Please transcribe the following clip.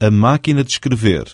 a máquina de escrever.